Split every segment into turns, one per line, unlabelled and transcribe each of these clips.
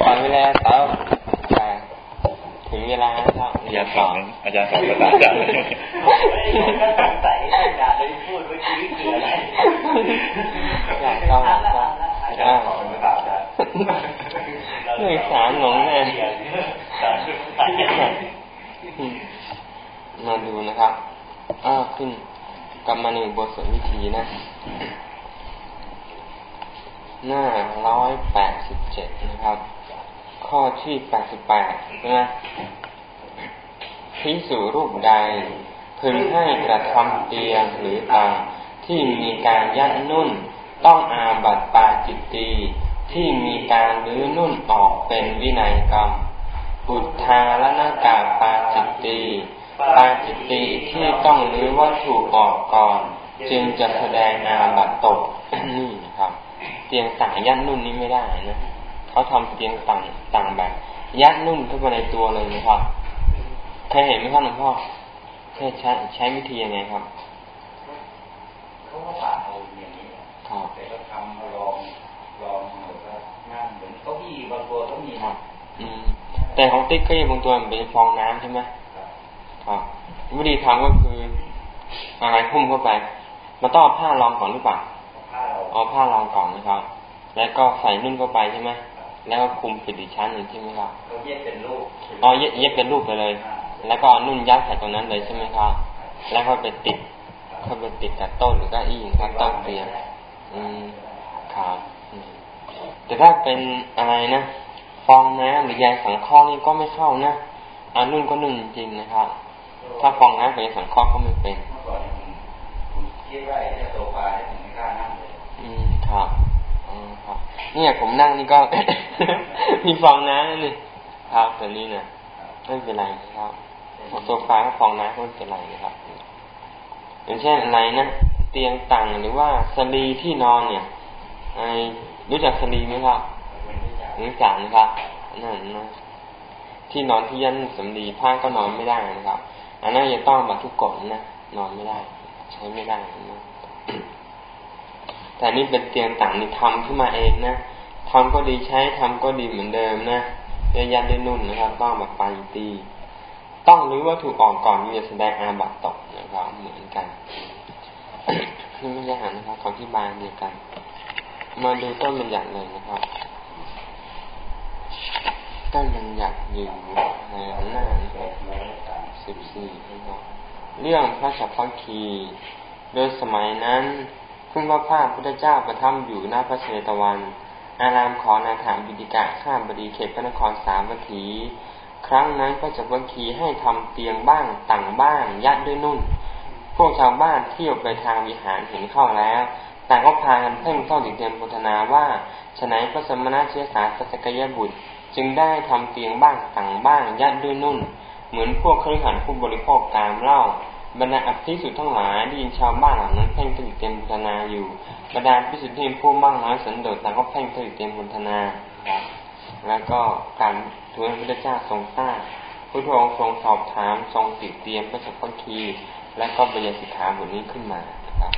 ตอนเวลาเต่าถึงเวลาแล้ว
อย่าสอนอาจารย์สอนภาษาอาจารย์
ก็สงสัยอยากเลยพูดเมื่อกี้คืออะไร
อยากต้องอาจารย์สอนภาษาอาจารย์เรื่องสารหลงแน่มาดูนะครับ อ้าขึ้นกลับมาในบทสนวิธีนะ หน้าร้อยแปดสิบเจ็ดนะครับ ข้อที่แปดสิบแปดใช่ไหมพิสูรูปใด พึงให้กระทำเตียงหรือตาที่มีการยัดนุ่น ต้องอาบัตปาจิตตีที่มีการลื้อนุ่นออกเป็นวินัยกรรม บุตธาและนากาปาจิตตีปาจิตติที่ต้องรื้อวัตถุออกก่อน จึงจะแสดงอาบัตตก ตียงต่างยัดนุ่นนี้ไม่ได้นะเขาทำเตียงต่างต่างแบบยัดนุ่นเข้าไปในตัวเลยนะครับเคยเห็นไหมครับหลวงพ่อเคยใช้ใช้วิธียังไงครับ
เขาก็ผ่าเอาอย่างนี้ครับแต่ก็ทำลองลองเหมือนว่านั่งเหมือนเก้าอี้บางตัวก็มีครับ
อืม แต่ของติ๊กก็ยังบางตัวมันเป็นฟองน้ำใช่ไหมครับวิธีทำก็คืออะไรพุ่มเข้าไปมาต้องเอาผ้ารองก่อนหรือเปล่า เอาผ้ารองก่อนนะครับ แล้วก็ใส่นุ่นเข้าไปใช่ไหมแล้วก็คุมปิดอีกชั้นหนึ่งใช่ไหมครับ
เย็บเป็นรูป
อ๋อเย็บเป็นรูปไปเลย แล้วก็นุ่นยัดใส่ตรงนั้นเลยใช่ไหมครับ แล้วก็ไปติดเข้าไปติดกับต้นหรือก็อี้ครับต้นเตียงอืมครับแต่ถ้าเป็นอะไรนะฟองน้ำหรือยาสังเคราะห์นี่ก็ไม่เข้านะอันนุ่นก็นุ่นจริงนะครับ ถ้าฟองน้ำเป็นสังเคราะห์ก็ไม่เป็น
คิดว่าจะโตไปถึงไม่กล้านั่งเลย
อืมครับอืมครับ เนี่ยผมนั่งนี่ก็ มีฟองน้ำนี่ครับตัวนี้เนี่ยไม่เป็นไรครับโซฟาก็ฟองน้ำก็ไม่เป็นไรนะครับ อย่างเช่นอะไรนะเตียงต่างหรือว่าสลีที่นอนเนี่ยไอรู้จักสลีไหมครับรู้จักนะครับนั่นนะที่นอนที่ยันสำลีผ้าก็นอนไม่ได้นะครับอันนั้นจะต้องบัตทุกกฎนะนอนไม่ได้ ใช้ไม่ได้นะแต่นี่เป็นเตียงต่างนี่ทำขึ้นมาเองนะ ทำก็ดีใช้ทำก็ดีเหมือนเดิมนะเยันด้วยนุ่นนะครับ ต้องแบบปาตีต้องรู้ว่าถูกออกก่อนที่จะแสดงอาบัตตกนะครับเหมือนกันนี่ไม่ใช่หันนะครับของที่บางเดียวกัน มาดูต้นบัญญัติเลยนะครับต้นบัญญัติอยู่ในหน้าสิบสี่นะครับเรื่องพระสัพพคี โดยสมัยนั้น คุณพระภาคพุทธเจ้าประทับอยู่หน้าพระเชตวัน อารามขอนาถามบิดิกะข้ามบดีเขตพระนครสามวัตถี ครั้งนั้นพระจักรคีให้ทำเตียงบ้างต่างบ้างยัดด้วยนุ่น พวกชาวบ้านเที่ยวไปทางวิหารเห็นเข้าแล้วแต่ก็พากันเพ่งเข้าติดเตียนพุทนาว่าฉนัยพระสมณะเชื้อสายสัจกยบุตร จึงได้ทำเตียงบ้างต่างบ้างยัดด้วยนุ่น เหมือนพวกเครือขันผู้บริโภคกามเล่า บรรดาอภิสุทธ์ทั้งหลายได้ยินชาวบ้านเหล่านั้นเพ่งผลิตเต็มบุทนาอยู่บรรดาพิสุทธิ์ที่ผู้มั่งน้อยสันโดษต่างก็เพ่งผลิตเต็มบุทนาแล้วก็การทูลพระเจ้าทรงทราบพระองค์ทรงสอบถามทรงติดเตรียมพระสัพพคีและก็บรรยายสิกขาบทนี้ขึ้นมาครับ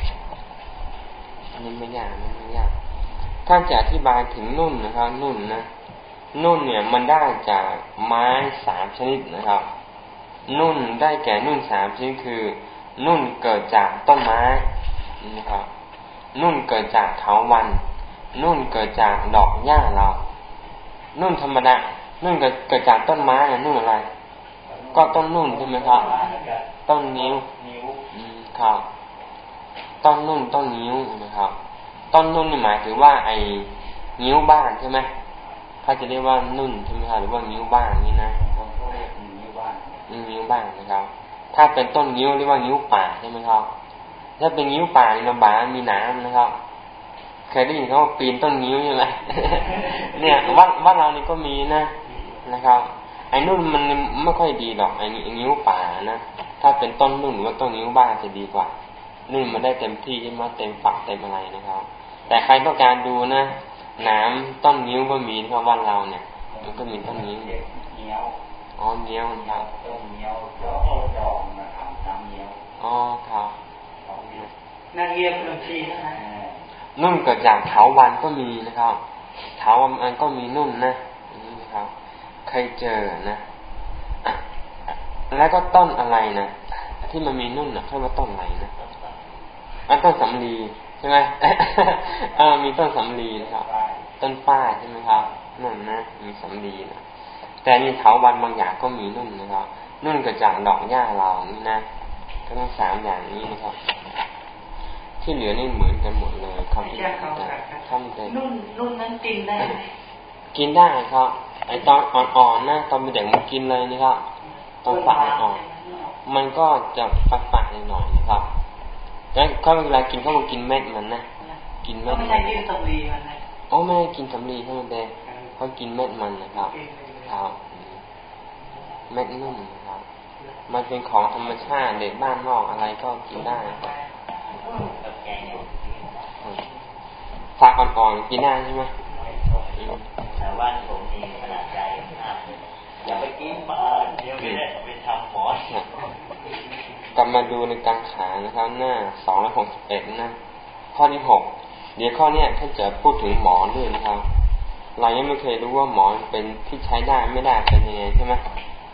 อันนี้ไม่ยากนี่ไม่ยากถ้าจะอธิบายถึงนุ่นนะครับ นุ่นนะนุ่นเนี่ยมันได้จากไม้สามชนิดนะครับ นุ่นได้แก่นุ่นสามชนิดคือ นุ่นเกิดจากต้นไม้นะครับ นุ่นเกิดจากเถาวัน นุ่นเกิดจากดอกหญ้าเรา นุ่นธรรมดา นุ่นเกิดเกิดจากต้นไม้นุ่นอะไร ก็ต้นนุ่นใช่ไหมครับ ต้นนิ้วครับต้นนุ่นต้นนิ้วนะครับ ต้นนุ่นนี่หมายถึงว่าไอ้นิ้วบ้านใช่ไหมถ้าจะเรียกว่านุ่นใช่ไหมครับหรือว่านิ้วบ้างนี่นะ นิ้วบ้างนะครับ ถ้าเป็นต้นนิ้วเรียกว่านิ้วป่าใช่ไหมครับ ถ้าเป็นนิ้วป่ามันบามีนามนะครับเคยได้ยินเขาปีนต้นนิ้วใช่ไหมเนี่ยวัดวัดเรานี่ก็มีนะนะครับไอ้นุ่นมันไม่ค่อยดีหรอกไอ้นิ้วป่านะถ้าเป็นต้นนุ่นหรือว่าต้นนิ้วบ้างจะดีกว่า นุ่นมันได้เต็มที่ใช่ไหมเต็มฝักเต็มอะไรนะครับ แต่ใครต้องการดูนะน้ำต้นนิ้วก็มีเพราะว่าเราเนี่ย มันก็มีต้นนิ้ว อ๋อเนี้ยวครับต้นเนี้ยวแล้วก็ดองมาทำน้ำเนี้ยวอ๋อครับ
นางเยียบนทีนะ
นุ่นเกิดจากเถาวันก็มีนะครับถามว่ามันก็มีนุ่นนะนี่ครับเคยเจอนะ แล้วก็ต้นอะไรนะที่มันมีนุ่นนะเขาว่าต้นอะไรนะอันต้นสำลีใช่ไหมอ่ามีต้นสำลีนะครับ ต้นฝ้าใช่ไหมครับนุ่นนะมีสำลีนะ แต่มีเถาวันบางอย่างก็มีนุ่นนะครับ นุ่นกระจากดอกหญ้าเรานี่นะทั้งสามอย่างนี้นะครับ ที่เหลือนี่เหมือนกันหมดเลยคำที่
ทำแต่นุ่นนุ่นนั้นกินได้
กินได้ครับ ไอตอนอ่อนๆนะตอนเป็นเด็กมันกินเลยนะครับตอนฝาอ่อนมันก็จะฝาดๆหน่อยนะครับแล้วเขาเวลากินเขาบอกกินเม็ดมันนะกินเม็ด
มันไม่ใช่กินสำลีมันนะอ๋อ
ไม่กินสำลีใช่ไหมเด็กเขากินเม็ดมันนะครับ ครับเม็ดนุ่มนะครับ มันเป็นของธรรมชาติเด็กบ้านนอกอะไรก็กินได้ฝากอ่อนๆกินได้ใช่ไหม
แต่ว่าผมมีขนาดใหญ่มากอย่าไปกินมาเดี๋ยวไม่ได้ไปทำหมอก
ลับมาดูในกลางขานะครับ หน้าสองร้อยหกสิบเอ็ดนะข้อที่หกเดี๋ยวข้อเนี้ยท่านจะพูดถึงหมอด้วยนะครับ เรายังไม่เคยรู้ว่าหมอนเป็นที่ใช้ได้ไม่ได้เป็นยังไงใช่ไหม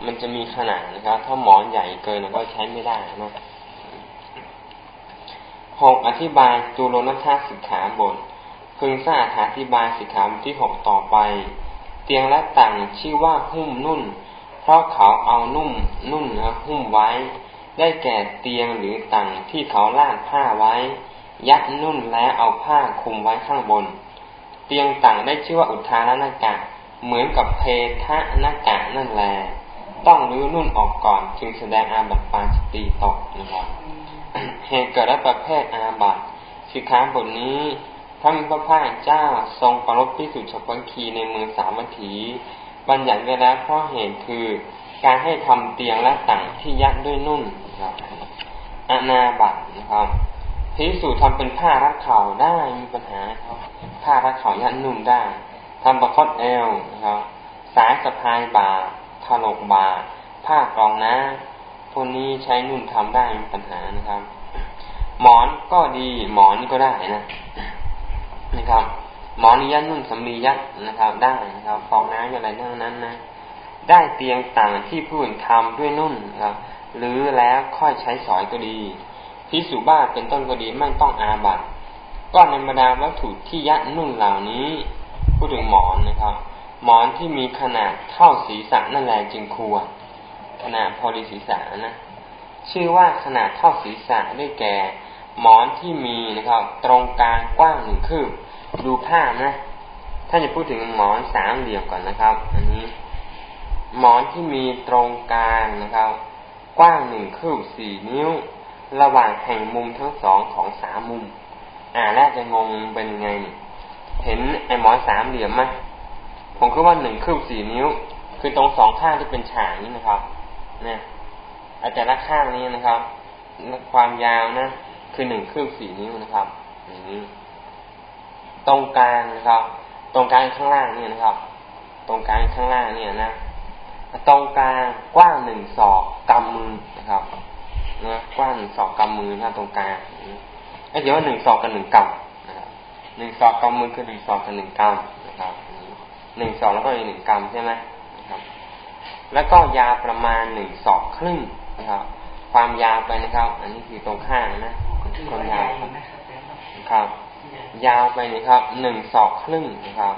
มันจะมีขนาดนะครับ ถ้าหมอนใหญ่เกินก็ใช้ไม่ได้นะหกอธิบายจูโรนัทสิกขาบทพึงทราบอธิบายสิกขาบทที่หกต่อไป เตียงและต่างชื่อว่าหุ้มนุ่น เพราะเขาเอานุ่มนุ่นนะหุ้มไว้ ได้แก่เตียงหรือต่างที่เขาลาดผ้าไว้ ยัดนุ่นและเอาผ้าคลุมไว้ข้างบน เตียงต่างได้ชื่อว่าอุทานนากะ เหมือนกับเพทะนากะนั่นแหละต้องรื้อนุ่นออกก่อนจึงแสดงอาบัติปาจิตีตกนะครับเหตุเกิดและประเภทอาบัติสิกขาบทนี้พระมิพระพ่าเจ้าทรงประลบพิสุชพังคีในเมืองสามัคคีบัญญัติไว้แล้วเพราะเหตุคือการให้ทำเตียงและต่างที่ยัดด้วยนุ่นนะครับอนาบัตนะครับพิสูจน์ทำเป็นผ้ารัดเข่าได้มีปัญหาครับ ผ้ารัดเข่ายันนุ่มได้ทำประคตเอวนะครับ สายสะพายบ่าถลกบ่าผ้ากรองน้ำพวกนี้ใช้นุ่นทำได้มีปัญหานะครับ หมอนก็ดีหมอนก็ได้นะนะครับ หมอนยันนุ่นสำลียัดนะครับ ได้นะครับฟองน้ำอะไรทั้งนั้นนะได้เตียงต่างที่ผู้อื่นทำด้วยนุ่นนะครับหรือแล้วค่อยใช้สอยก็ดีพิสุบ้าเป็นต้นก็ดีไม่ต้องอาบัต ก็ในบรรดาวัตถุที่ยัดนุ่นเหล่านี้พูดถึงหมอนนะครับ หมอนที่มีขนาดเท่าศีรษะนั่นแหละจึงควร ขนาดพอดีศีรษะนะชื่อว่าขนาดเท่าศีรษะได้แก่ หมอนที่มีนะครับ ตรงกลางกว้างหนึ่งคืบดูภาพนะถ้าจะพูดถึงหมอนสามเหลี่ยมก่อนนะครับ อันนี้ หมอนที่มีตรงกลางนะครับ กว้างหนึ่งคืบสี่นิ้ว ระหว่างแห่งมุมทั้งสองของสามมุม อ่าแรกจะงงเป็นไงเห็นไอ้หมอนสามเหลี่ยมไหมผมคิดว่าหนึ่งคืบสี่นิ้ว คือตรงสองข้างที่เป็นฉากนี้นะครับเนี่ยอาจจะละข้างนี้นะครับ ความยาวนะคือหนึ่งคืบสี่นิ้วนะครับอย่างนี้ตรงกลางนะครับ ตรงกลางข้างล่างเนี่ยนะครับ ตรงกลางข้างล่างเนี่ยนะตรงกลางกว้างหนึ่งศอกกำมือนะครับนะกว้างหนึ่งศอกกำมือน้าตรงกลาง ไอ้เดี๋ยวว่าหนึ่งศอกกับหนึ่งกำนะครับหนึ่งศอกกำมือคือหนึ่งศอกกับหนึ่งกำนะครับหนึ่งศอกแล้วก็อีกหนึ่งกำใช่ไหมนะครับ แล้วก็ยาวประมาณหนึ่งศอกครึ่งนะครับ ความยาวไปนะครับ อันนี้คือตรงข้างนะความยาวครับ ยาวไปนะครับหนึ่งศอกครึ่งนะครับ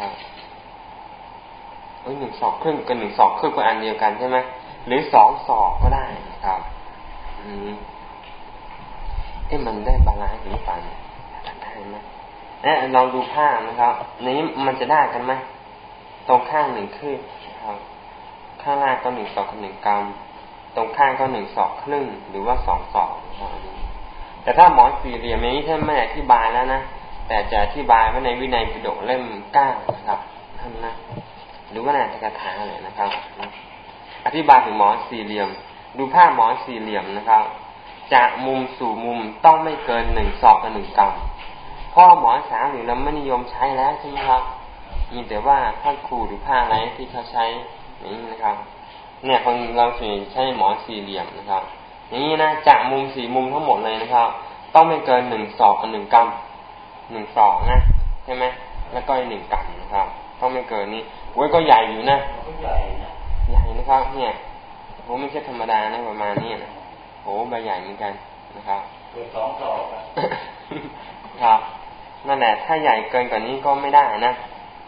ครับเอ้ยหนึ่งศอกครึ่งกับหนึ่งศอกครึ่งเป็นอันเดียวกันใช่ไหมหรือสองศอกก็ได้ครับ อืม เอ๊ะมันได้ balance หรือเปล่าได้ไหมเอ๊ะลองดูผ้านะครับนี้มันจะได้กันไหมตรงข้างหนึ่งคือครับ ข้างล่างก็หนึ่งศอกกับหนึ่งกรัมตรงข้างก็หนึ่งศอกครึ่ง หรือว่าสองศอกแต่ถ้าหมอนสี่เหลี่ยมนี้ท่านไม่อธิบายแล้วนะแต่จะอธิบายไว้ในวินัยปิฎกเล่มเก้านะครับท่านนะหรือว่าในตกถาเลยนะครับ อธิบายถึงหมอนสี่เหลี่ยม ดูภาพหมอนสี่เหลี่ยมนะครับ จากมุมสู่มุมต้องไม่เกินหนึ่งศอกกับหนึ่งกำพ่อหมอนสามเหลี่ยมเราไม่นิยมใช้แล้วใช่ไหมครับมีแต่ว่าผ้าครูหรือผ้าอะไรที่เขาใช้นี่นะครับ เนี่ยคนเราส่วนใช้หมอนสี่เหลี่ยมนะครับอย่างนี้นะจากมุมสี่มุมทั้งหมดเลยนะครับ ต้องไม่เกินหนึ่งศอกกับหนึ่งกำหนึ่งศอกนะใช่ไหมก็หนึ่งกันนะครับ ต้องไม่เกินนี้โอ้ยก็ใหญ่อยู่นะใหญ่ใหญ่นะครับ เนี่ยโอ้ไม่ใช่ธรรมดานะประมาณนี้นะ โอ้ใบใหญ่เหมือนกันนะครับ
เกือบสองศอก
ครับนั่นแหละถ้าใหญ่เกินกว่านี้ก็ไม่ได้นะ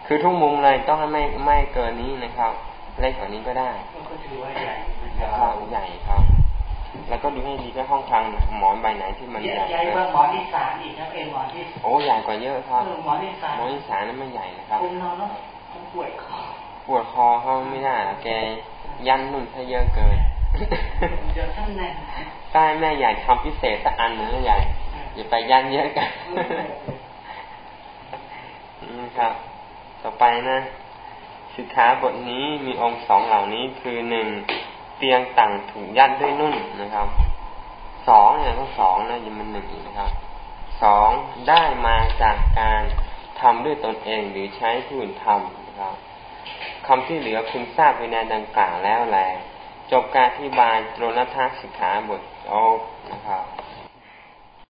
คือทุกมุมเลยต้องไม่ไม่เกินนี้นะครับเล็กกว่านี้ก็ได้
ก็ถือว่าใหญ่
ใหญ่ครับ แล้วก็ดูให้ดีว่าห้องทางหมอนใบไหนที่มันใหญ่
ใหญ่กว่าหมอนที่สามอีกนะเป็นหมอนที่
โอ้ใหญ่กว่าเยอะครับ
หมอนที่สาม
หมอนที่สามนั้นไม่ใหญ่นะครับ
คุณนอนแล้วปวดคอ
ปวดคอเขาไม่ได้แกยันนุ่นถ้าเยอะเกิน
เดี๋ยวท่านแน่
ใช่แม่ใหญ่ทำพิเศษสักอันหนึ่งใหญ่อย่าไปยันเยอะกันนี่ครับ ต่อไปนะสิกขาบทนี้มีองค์สองเหล่านี้คือหนึ่งเตียงต่างถูกยัดด้วยนุ่นนะครับสองเนี่ยก็สองนะยังมันหนึ่งนะครับสองได้มาจากการทำด้วยตนเองหรือใช้ผู้อื่นทำนะครับคำที่เหลือคุณทราบไปในดังกล่าวแล้วแหละ จบการอธิบายตรนัทสิกขาบทโอนะครับ